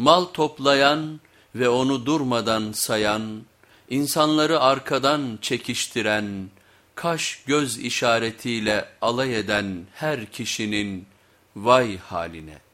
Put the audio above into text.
Mal toplayan ve onu durmadan sayan, insanları arkadan çekiştiren, kaş göz işaretiyle alay eden her kişinin vay haline.''